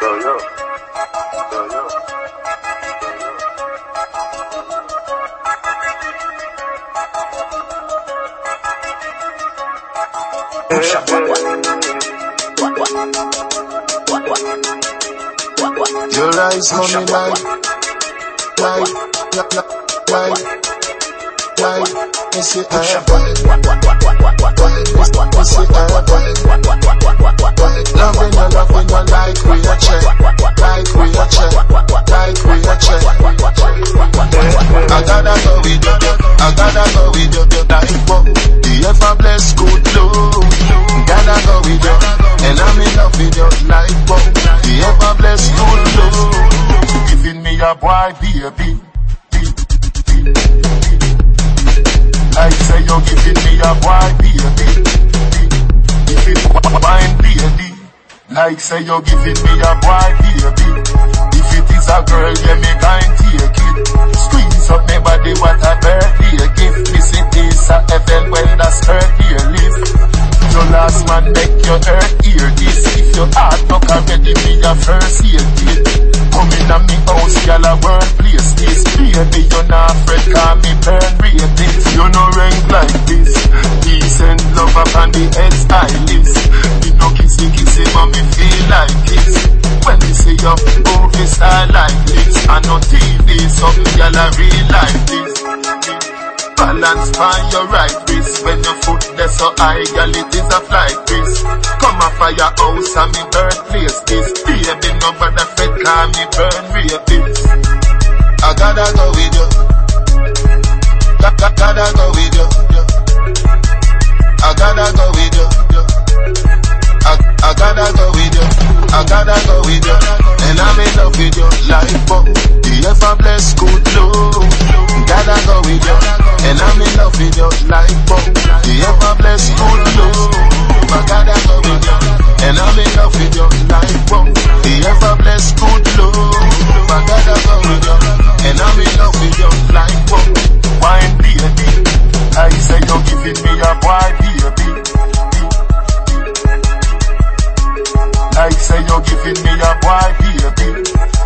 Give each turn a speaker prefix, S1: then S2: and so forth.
S1: Yo, yo. Yo, yo.
S2: Your eyes on me like, like, like, like, like, like, me say I, I gotta go with you, you like what? The ever blessed good Lord, gotta go with you, and I'm in love with you like what? The ever blessed good Lord, giving me a boy baby. Like say you're giving me a boy baby. It wine baby. Like say you're giving me a boy baby. If it is a girl, yeah me a heaven when the skirt here live. Your last man make your earth hear this. If your heart knock already, me a first aid kit. Come in a me house, y'all a workplace this. Baby, you're not afraid, call me burn rapist. You no rank like this. Decent love up on the head's eyelids. Me no kissy kissy, but me feel like this. When me see your movie oh, star like this, I know TV, something y'all real like this. Balance by your right wrist When your foot there so high, girl, it is a flight risk. Come a fire house and me birthplace this Baby, no bother fed, call me burn rapist I gotta go with you. Ga- Gotta go with you. I gotta go with you. I, I gotta go with you. I gotta go with you. And I'm in love with you Like what oh. The ever blessed good Lord Gotta go with you and I'm in love with your life, but you ever bless good looks. My God, I love you. And I'm in love with your life, but you ever bless good looks. My God, I love you. And I'm in love with your life, but wine, eh, baby. I say you're giving me a wine, baby. I say you're giving me a wine, baby.